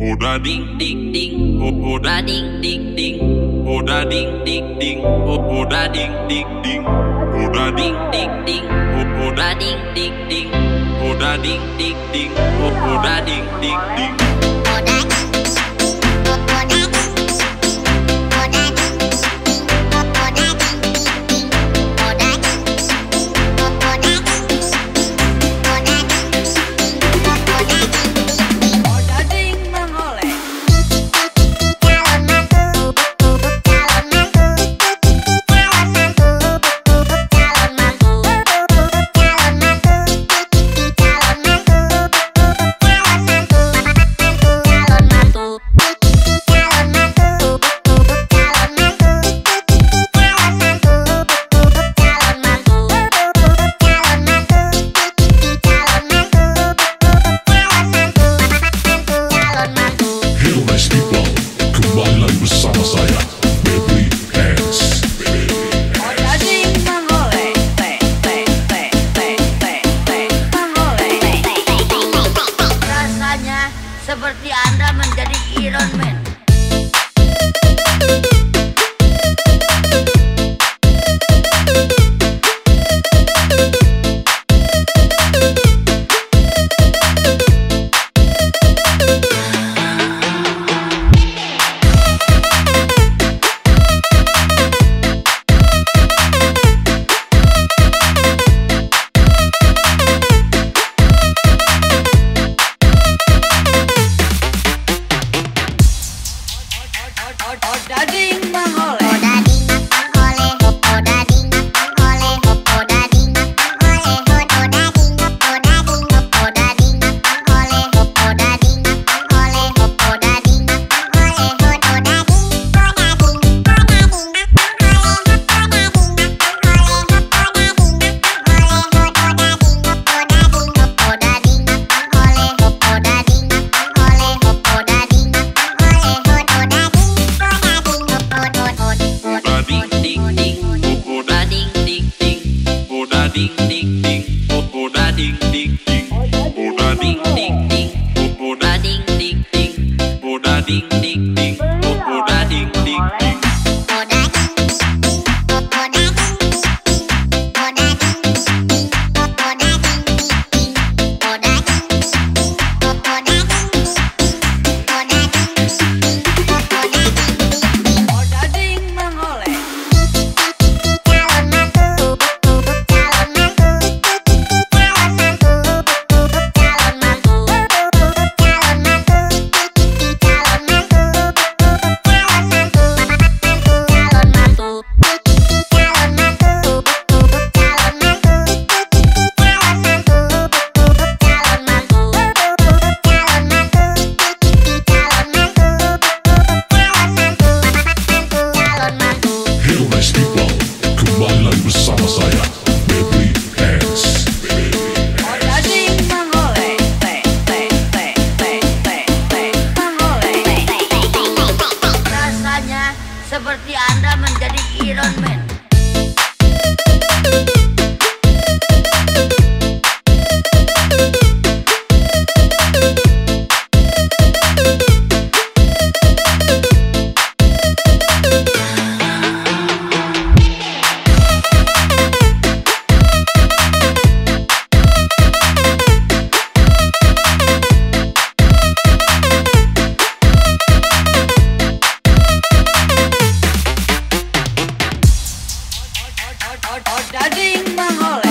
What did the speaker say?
Oda ding ding ding, oda ding ding ding, oda ding ding ding, oda ding ding ding, oda ding ding ding, oda ding ding ding, oda ding ding ding, oda ding ding ding. Oda ding to my people, to my language, Samasaya. Big Or hot, hot, hole.